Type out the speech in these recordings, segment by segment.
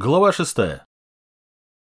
Глава шестая.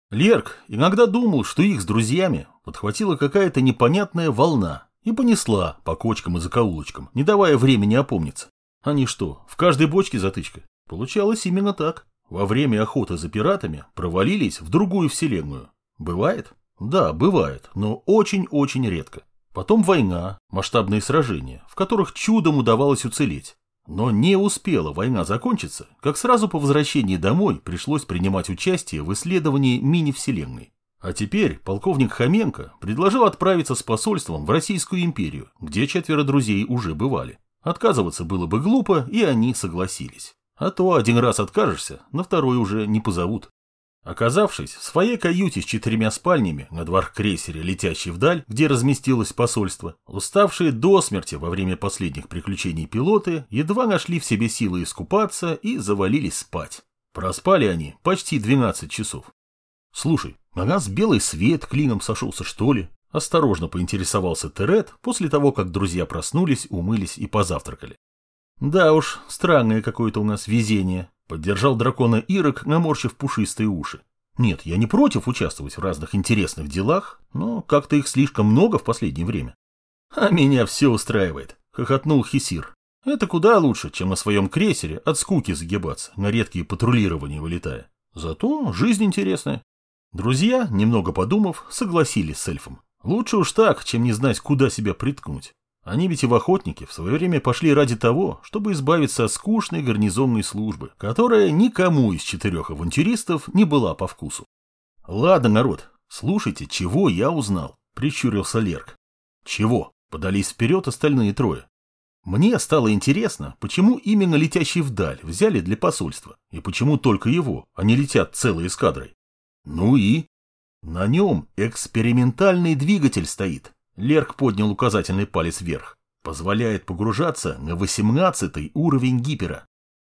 Лерк иногда думал, что их с друзьями подхватила какая-то непонятная волна и понесла по кочкам и закоулочкам, не давая времени опомниться. Они что, в каждой бочке затычка? Получалось именно так. Во время охоты за пиратами провалились в другую вселенную. Бывает? Да, бывает, но очень-очень редко. Потом война, масштабные сражения, в которых чудом удавалось уцелеть. Но не успела война закончиться, как сразу по возвращении домой пришлось принимать участие в исследовании мини-вселенной. А теперь полковник Хоменко предложил отправиться с посольством в Российскую империю, где четверо друзей уже бывали. Отказываться было бы глупо, и они согласились. А то один раз откажешься, на второй уже не позовут. Оказавшись в своей каюте с четырьмя спальнями на двор-крейсере, летящей вдаль, где разместилось посольство, уставшие до смерти во время последних приключений пилоты едва нашли в себе силы искупаться и завалились спать. Проспали они почти 12 часов. «Слушай, на нас белый свет клином сошелся, что ли?» Осторожно поинтересовался Терет после того, как друзья проснулись, умылись и позавтракали. «Да уж, странное какое-то у нас везение», Поддержал дракона Ирок, наморщив пушистые уши. Нет, я не против участвовать в разных интересных делах, но как-то их слишком много в последнее время. А меня все устраивает, хохотнул Хисир. Это куда лучше, чем на своем крейсере от скуки загибаться, на редкие патрулирования вылетая. Зато жизнь интересная. Друзья, немного подумав, согласились с эльфом. Лучше уж так, чем не знать, куда себя приткнуть. Они ведь и в охотники в свое время пошли ради того, чтобы избавиться от скучной гарнизонной службы, которая никому из четырех авантюристов не была по вкусу. «Ладно, народ, слушайте, чего я узнал», — прищурился Лерк. «Чего?» — подались вперед остальные трое. Мне стало интересно, почему именно летящий вдаль взяли для посольства, и почему только его, а не летят целой эскадрой. Ну и? На нем экспериментальный двигатель стоит, Лерк поднял указательный палец вверх. Позволяет погружаться на восемнадцатый уровень гипера.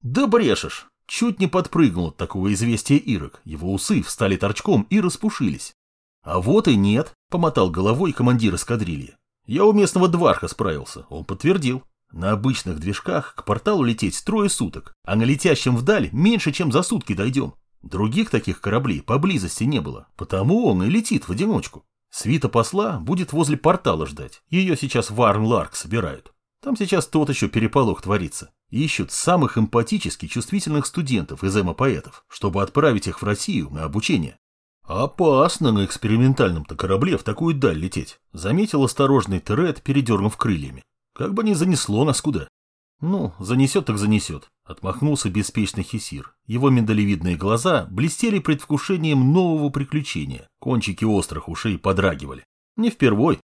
Да брешешь! Чуть не подпрыгнул от такого известия Ирок. Его усы встали торчком и распушились. А вот и нет, помотал головой командир эскадрильи. Я у местного дварха справился, он подтвердил. На обычных движках к порталу лететь трое суток, а на летящем вдаль меньше, чем за сутки дойдем. Других таких кораблей поблизости не было, потому он и летит в одиночку. Свита посла будет возле портала ждать. Ее сейчас в Арн-Ларк собирают. Там сейчас тот еще переполох творится. Ищут самых эмпатически чувствительных студентов из эмо-поэтов, чтобы отправить их в Россию на обучение. Опасно на экспериментальном-то корабле в такую даль лететь, заметил осторожный Терет, передернув крыльями. Как бы не занесло нас куда. Ну, занесет так занесет. Отмахнулся беспечный Хисир. Его миндалевидные глаза блестели предвкушением нового приключения. Кончики острых ушей подрагивали. Не впервой.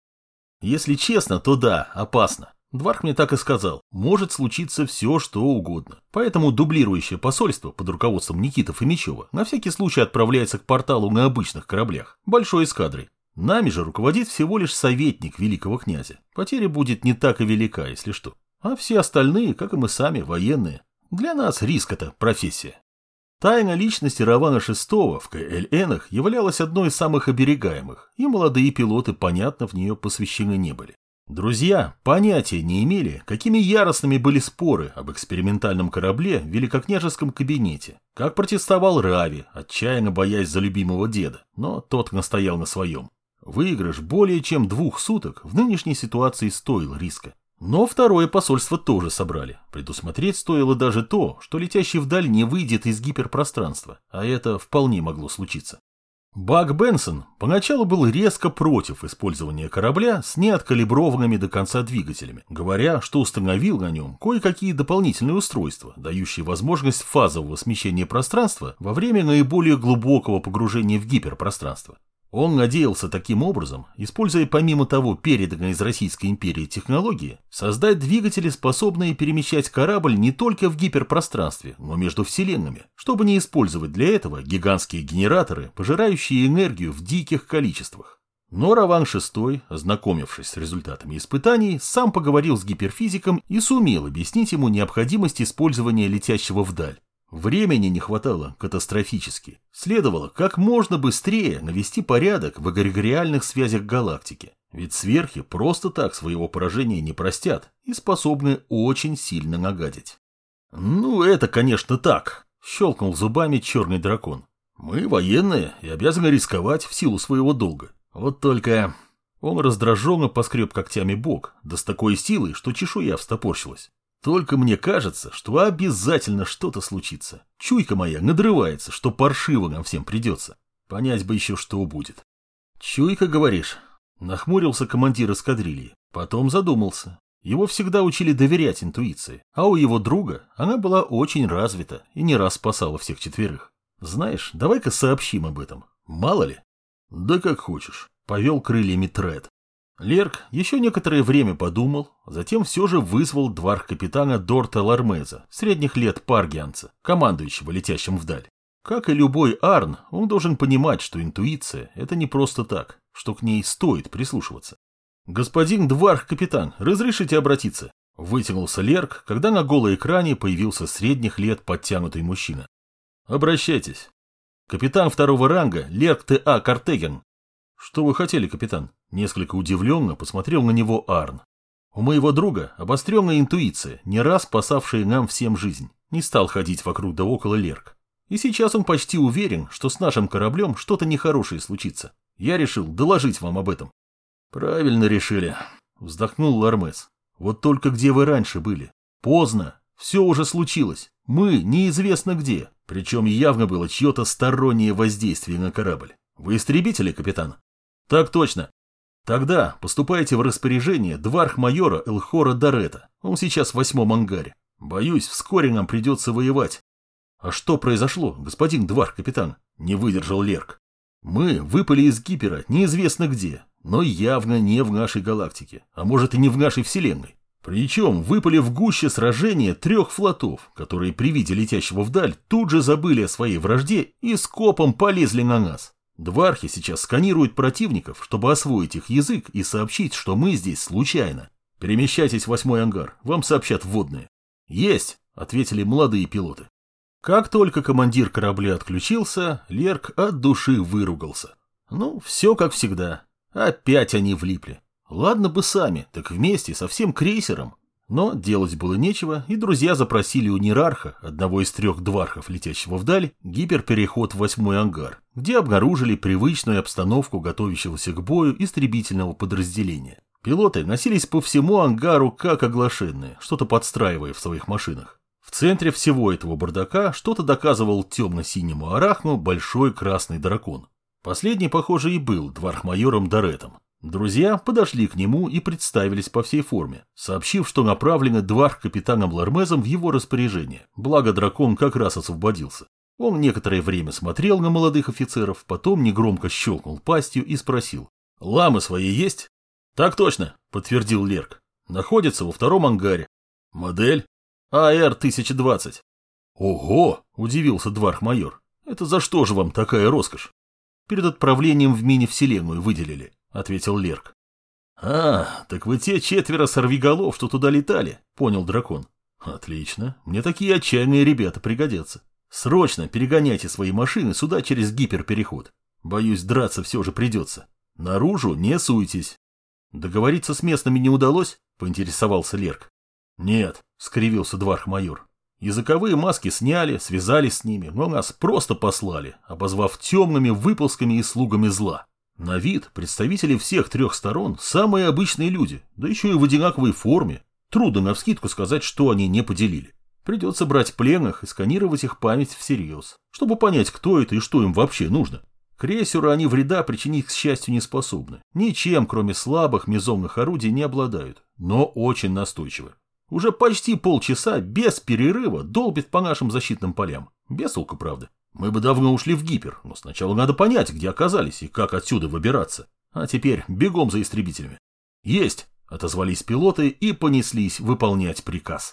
Если честно, то да, опасно. Дварх мне так и сказал. Может случиться все, что угодно. Поэтому дублирующее посольство под руководством Никитов и Мечева на всякий случай отправляется к порталу на обычных кораблях, большой эскадрой. Нами же руководит всего лишь советник великого князя. Потеря будет не так и велика, если что. А все остальные, как и мы сами, военные. Для нас риск это профессия. Тайна личности Равана VI в КЛНах являлась одной из самых оберегаемых, и молодые пилоты, понятно, в нее посвящены не были. Друзья понятия не имели, какими яростными были споры об экспериментальном корабле в великокняжеском кабинете, как протестовал Рави, отчаянно боясь за любимого деда, но тот настоял на своем. Выигрыш более чем двух суток в нынешней ситуации стоил риска. Но второе посольство тоже собрали. Предусмотреть стоило даже то, что летящий вдаль не выйдет из гиперпространства, а это вполне могло случиться. Бак Бенсон поначалу был резко против использования корабля с неоткалиброванными до конца двигателями, говоря, что установил на нем кое-какие дополнительные устройства, дающие возможность фазового смещения пространства во время наиболее глубокого погружения в гиперпространство. Он надеялся таким образом, используя помимо того переданной из Российской империи технологии, создать двигатели, способные перемещать корабль не только в гиперпространстве, но между вселенными, чтобы не использовать для этого гигантские генераторы, пожирающие энергию в диких количествах. Но Раван VI, ознакомившись с результатами испытаний, сам поговорил с гиперфизиком и сумел объяснить ему необходимость использования летящего вдаль. Времени не хватало катастрофически. Следовало как можно быстрее навести порядок в эгрегориальных связях галактики. Ведь сверхи просто так своего поражения не простят и способны очень сильно нагадить. «Ну, это, конечно, так», — Щелкнул зубами черный дракон. Мы военные и обязаны рисковать в силу своего долга. Вот только... Он раздраженно поскреб когтями бок, да с такой силой, что чешуя встопорщилась. Только мне кажется, что обязательно что-то случится. Чуйка моя надрывается, что паршиво нам всем придется. Понять бы еще, что будет. Чуйка, говоришь? Нахмурился командир эскадрильи. Потом задумался. Его всегда учили доверять интуиции, а у его друга она была очень развита и не раз спасала всех четверых. Знаешь, давай-ка сообщим об этом. Мало ли. Да как хочешь. Повел крыльями Тред. Лерк еще некоторое время подумал, затем все же вызвал дварх капитана Дорта Лармеза, средних лет паргианца, командующего летящим вдаль. Как и любой Арн, он должен понимать, что интуиция – это не просто так, что к ней стоит прислушиваться. «Господин Дварх-капитан, разрешите обратиться?» Вытянулся Лерк, когда на голой экране появился средних лет подтянутый мужчина. «Обращайтесь. Капитан второго ранга Лерк Т.А. Картеген». «Что вы хотели, капитан?» Несколько удивленно посмотрел на него Арн. У моего друга обостренная интуиция, не раз спасавшая нам всем жизнь. Не стал ходить вокруг да около Лерк. И сейчас он почти уверен, что с нашим кораблем что-то нехорошее случится. Я решил доложить вам об этом. Правильно решили, вздохнул Лармес. Вот только где вы раньше были? Поздно. Все уже случилось. Мы неизвестно где. Причем явно было чье-то стороннее воздействие на корабль. Вы истребители, капитан? Так точно. Тогда поступайте в распоряжение дварх-майора Элхора Дарета. Он сейчас в восьмом ангаре. Боюсь, вскоре нам придется воевать. А что произошло, господин дварх-капитан? Не выдержал Лерк. Мы выпали из гипера неизвестно где, но явно не в нашей галактике, а может и не в нашей вселенной. Причем выпали в гуще сражения трех флотов, которые при виде летящего вдаль тут же забыли о своей вражде и скопом полезли на нас. Двархи сейчас сканируют противников, чтобы освоить их язык и сообщить, что мы здесь случайно. Перемещайтесь в восьмой ангар, вам сообщат вводные. Есть, ответили молодые пилоты. Как только командир корабля отключился, Лерк от души выругался. Ну, все как всегда. Опять они влипли. Ладно бы сами, так вместе со всем крейсером. Но делать было нечего, и друзья запросили у Нерарха, одного из трех двархов, летящего вдаль, гиперпереход в восьмой ангар, где обнаружили привычную обстановку готовящегося к бою истребительного подразделения. Пилоты носились по всему ангару как оглашенные, что-то подстраивая в своих машинах. В центре всего этого бардака что-то доказывал темно-синему арахну большой красный дракон. Последний, похоже, и был двархмайором Доретом. Друзья подошли к нему и представились по всей форме, сообщив, что направлены дварх капитаном Лармезом в его распоряжение, благо дракон как раз освободился. Он некоторое время смотрел на молодых офицеров, потом негромко щелкнул пастью и спросил. «Ламы свои есть?» «Так точно», — подтвердил Лерк. «Находится во втором ангаре. Модель? АР-1020». «Ого!» — удивился дварх-майор. «Это за что же вам такая роскошь?» «Перед отправлением в мини-вселенную выделили ответил Лерк. А, так вы те четверо сорвиголов, что туда летали, понял дракон. Отлично, мне такие отчаянные ребята пригодятся. Срочно перегоняйте свои машины сюда через гиперпереход. Боюсь, драться все же придется. Наружу не суйтесь. Договориться с местными не удалось? Поинтересовался Лерк. Нет, скривился дварх-майор. Языковые маски сняли, связались с ними, но нас просто послали, обозвав темными выползками и слугами зла. На вид представители всех трех сторон самые обычные люди, да еще и в одинаковой форме. Трудно навскидку сказать, что они не поделили. Придется брать пленных и сканировать их память всерьез, чтобы понять, кто это и что им вообще нужно. Крейсеру они вреда причинить, к счастью, не способны. Ничем, кроме слабых мезонных орудий, не обладают, но очень настойчивы. Уже почти полчаса без перерыва долбит по нашим защитным полям. Без толку, правда. Мы бы давно ушли в гипер, но сначала надо понять, где оказались и как отсюда выбираться. А теперь бегом за истребителями. Есть, отозвались пилоты и понеслись выполнять приказ.